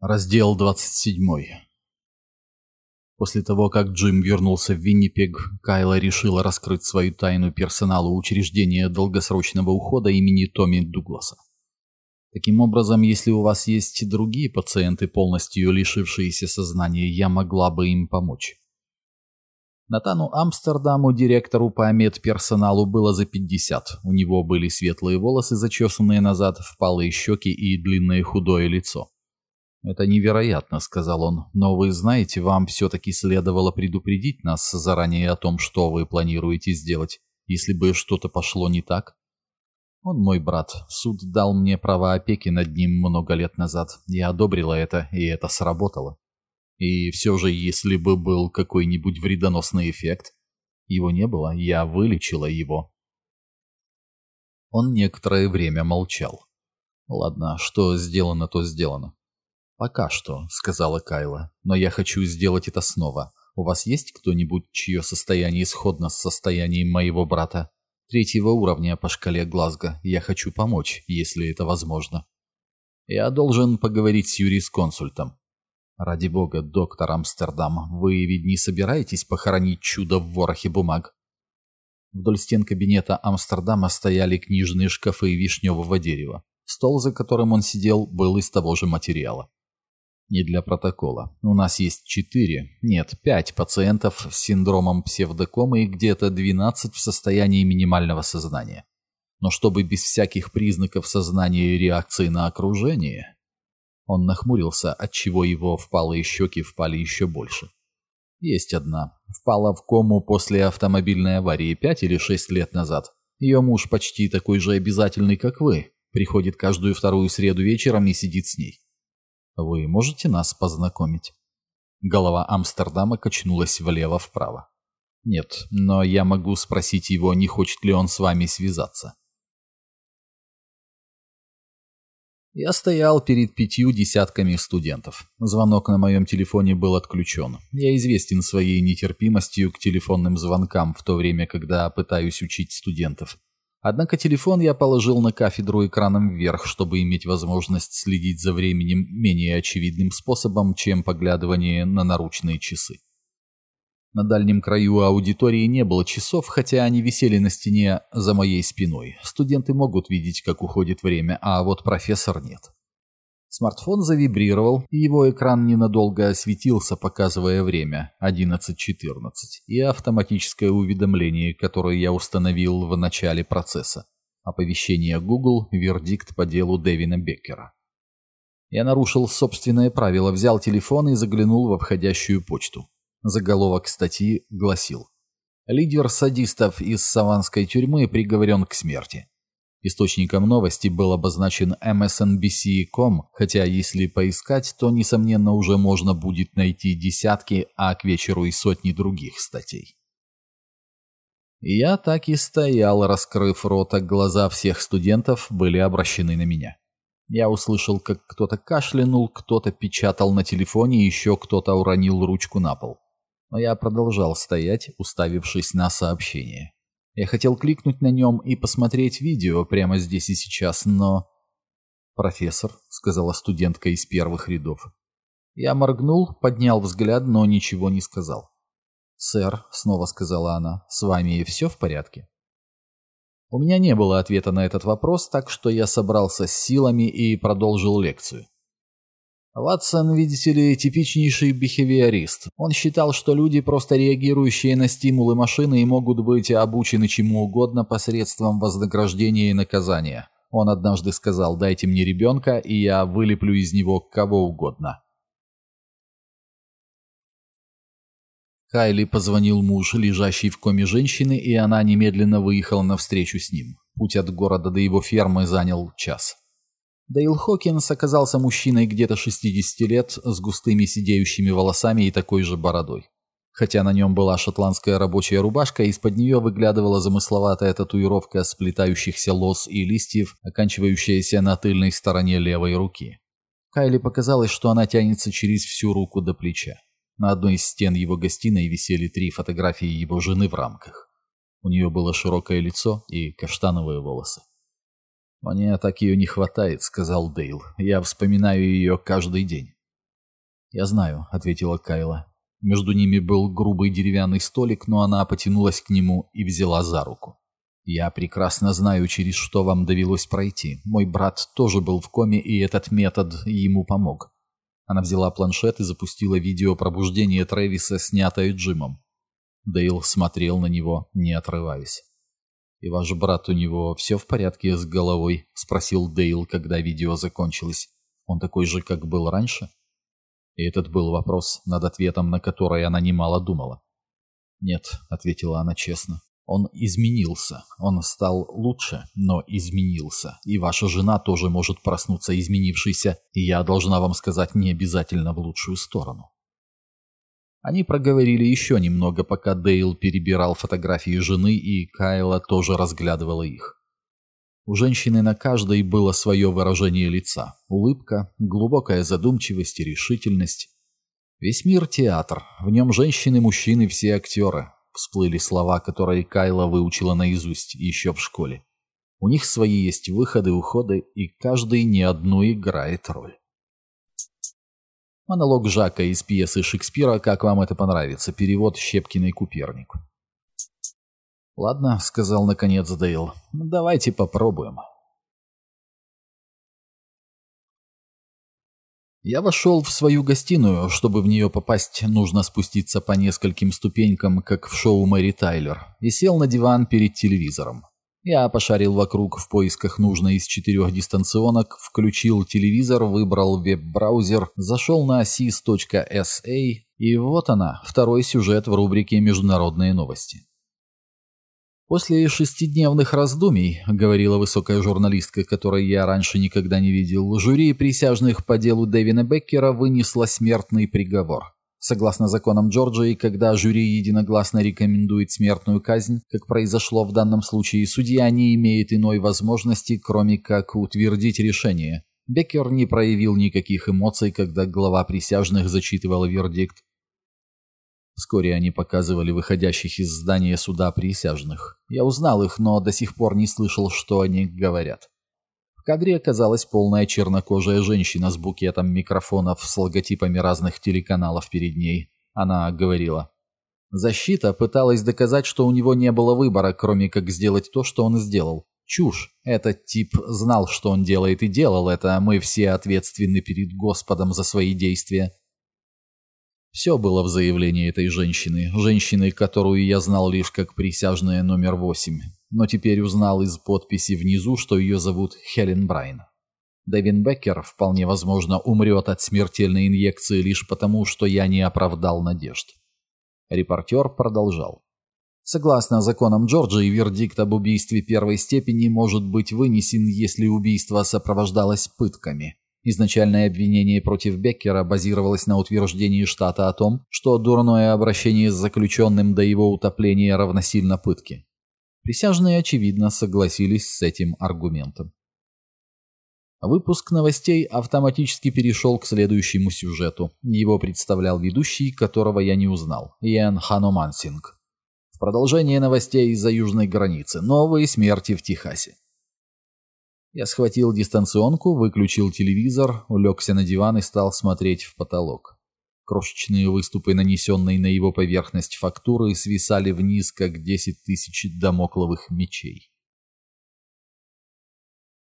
Раздел 27. После того, как Джим вернулся в Виннипег, Кайла решила раскрыть свою тайну персоналу учреждения долгосрочного ухода имени Томми Дугласа. Таким образом, если у вас есть другие пациенты, полностью лишившиеся сознания, я могла бы им помочь. Натану Амстердаму, директору по медперсоналу, было за 50. У него были светлые волосы, зачесанные назад, впалые щеки и длинное худое лицо. «Это невероятно», — сказал он, — «но вы знаете, вам все-таки следовало предупредить нас заранее о том, что вы планируете сделать, если бы что-то пошло не так». «Он мой брат. Суд дал мне право опеки над ним много лет назад. Я одобрила это, и это сработало. И все же, если бы был какой-нибудь вредоносный эффект, его не было, я вылечила его». Он некоторое время молчал. «Ладно, что сделано, то сделано. «Пока что», — сказала Кайла, — «но я хочу сделать это снова. У вас есть кто-нибудь, чье состояние сходно с состоянием моего брата? Третьего уровня по шкале Глазго. Я хочу помочь, если это возможно». «Я должен поговорить с юрисконсультом». «Ради бога, доктор Амстердам, вы ведь не собираетесь похоронить чудо в ворохе бумаг?» Вдоль стен кабинета Амстердама стояли книжные шкафы вишневого дерева. Стол, за которым он сидел, был из того же материала. Не для протокола. У нас есть четыре, нет, пять пациентов с синдромом псевдокомы и где-то 12 в состоянии минимального сознания. Но чтобы без всяких признаков сознания и реакции на окружение... Он нахмурился, отчего его впалые щеки впали еще больше. Есть одна. Впала в кому после автомобильной аварии пять или шесть лет назад. Ее муж почти такой же обязательный, как вы. Приходит каждую вторую среду вечером и сидит с ней. Вы можете нас познакомить?» Голова Амстердама качнулась влево-вправо. «Нет, но я могу спросить его, не хочет ли он с вами связаться». Я стоял перед пятью десятками студентов. Звонок на моем телефоне был отключен. Я известен своей нетерпимостью к телефонным звонкам в то время, когда пытаюсь учить студентов. Однако телефон я положил на кафедру экраном вверх, чтобы иметь возможность следить за временем менее очевидным способом, чем поглядывание на наручные часы. На дальнем краю аудитории не было часов, хотя они висели на стене за моей спиной. Студенты могут видеть, как уходит время, а вот профессор нет. Смартфон завибрировал, и его экран ненадолго осветился, показывая время 11.14, и автоматическое уведомление, которое я установил в начале процесса. Оповещение Google, вердикт по делу Дэвина Беккера. Я нарушил собственное правило, взял телефон и заглянул во входящую почту. Заголовок статьи гласил «Лидер садистов из Саванской тюрьмы приговорен к смерти». Источником новости был обозначен MSNBC.com, хотя если поискать, то, несомненно, уже можно будет найти десятки, а к вечеру и сотни других статей. Я так и стоял, раскрыв рот, а глаза всех студентов были обращены на меня. Я услышал, как кто-то кашлянул, кто-то печатал на телефоне, еще кто-то уронил ручку на пол. Но я продолжал стоять, уставившись на сообщение. Я хотел кликнуть на нем и посмотреть видео прямо здесь и сейчас, но... «Профессор», — сказала студентка из первых рядов. Я моргнул, поднял взгляд, но ничего не сказал. «Сэр», — снова сказала она, — «с вами все в порядке?» У меня не было ответа на этот вопрос, так что я собрался с силами и продолжил лекцию. Ватсон, видите ли, типичнейший бихевиорист. Он считал, что люди, просто реагирующие на стимулы машины, могут быть обучены чему угодно посредством вознаграждения и наказания. Он однажды сказал «дайте мне ребенка, и я вылеплю из него кого угодно». Кайли позвонил муж, лежащий в коме женщины, и она немедленно выехала навстречу с ним. Путь от города до его фермы занял час. Дейл Хокинс оказался мужчиной где-то 60 лет с густыми сидеющими волосами и такой же бородой. Хотя на нем была шотландская рабочая рубашка, из-под нее выглядывала замысловатая татуировка сплетающихся лос и листьев, оканчивающаяся на тыльной стороне левой руки. Кайли показалось, что она тянется через всю руку до плеча. На одной из стен его гостиной висели три фотографии его жены в рамках. У нее было широкое лицо и каштановые волосы. «Мне так ее не хватает», — сказал Дейл. «Я вспоминаю ее каждый день. «Я знаю», — ответила Кайла. Между ними был грубый деревянный столик, но она потянулась к нему и взяла за руку. «Я прекрасно знаю, через что вам довелось пройти. Мой брат тоже был в коме, и этот метод ему помог». Она взяла планшет и запустила видео пробуждения Трэвиса, снятое Джимом. Дейл смотрел на него, не отрываясь. «И ваш брат у него все в порядке с головой?» — спросил Дейл, когда видео закончилось. «Он такой же, как был раньше?» И этот был вопрос, над ответом на который она немало думала. «Нет», — ответила она честно, — «он изменился. Он стал лучше, но изменился. И ваша жена тоже может проснуться изменившейся, и я должна вам сказать не обязательно в лучшую сторону». Они проговорили еще немного, пока Дейл перебирал фотографии жены, и Кайла тоже разглядывала их. У женщины на каждой было свое выражение лица. Улыбка, глубокая задумчивость и решительность. Весь мир — театр. В нем женщины, мужчины, все актеры. Всплыли слова, которые Кайла выучила наизусть еще в школе. У них свои есть выходы, уходы, и каждый не одну играет роль. Монолог Жака из пьесы Шекспира «Как вам это понравится?» Перевод Щепкиной Куперник. «Ладно», — сказал наконец Дейл, — «давайте попробуем». Я вошел в свою гостиную. Чтобы в нее попасть, нужно спуститься по нескольким ступенькам, как в шоу Мэри Тайлер, и сел на диван перед телевизором. Я пошарил вокруг в поисках нужной из четырех дистанционок, включил телевизор, выбрал веб-браузер, зашел на sis.sa, и вот она, второй сюжет в рубрике «Международные новости». «После шестидневных раздумий, — говорила высокая журналистка, которой я раньше никогда не видел, — жюри присяжных по делу Дэвина Беккера вынесло смертный приговор. Согласно законам Джорджии, когда жюри единогласно рекомендует смертную казнь, как произошло в данном случае, судья не имеет иной возможности, кроме как утвердить решение. Беккер не проявил никаких эмоций, когда глава присяжных зачитывал вердикт, Вскоре они показывали выходящих из здания суда присяжных. Я узнал их, но до сих пор не слышал, что они говорят. Кадре оказалась полная чернокожая женщина с букетом микрофонов с логотипами разных телеканалов перед ней. Она говорила. Защита пыталась доказать, что у него не было выбора, кроме как сделать то, что он сделал. Чушь. Этот тип знал, что он делает и делал это, а мы все ответственны перед Господом за свои действия. Все было в заявлении этой женщины, женщины, которую я знал лишь как присяжная номер восемь, но теперь узнал из подписи внизу, что ее зовут Хелен Брайн. Дэвин Беккер, вполне возможно, умрет от смертельной инъекции лишь потому, что я не оправдал надежд. Репортер продолжал. Согласно законам Джорджии, вердикт об убийстве первой степени может быть вынесен, если убийство сопровождалось пытками. Изначальное обвинение против Беккера базировалось на утверждении штата о том, что дурное обращение с заключенным до его утопления равносильно пытке. Присяжные, очевидно, согласились с этим аргументом. Выпуск новостей автоматически перешел к следующему сюжету. Его представлял ведущий, которого я не узнал, Иэн Ханомансинг. В продолжение новостей из-за южной границы. Новые смерти в Техасе. Я схватил дистанционку, выключил телевизор, улегся на диван и стал смотреть в потолок. Крошечные выступы, нанесенные на его поверхность фактуры, свисали вниз, как десять тысяч домокловых мечей.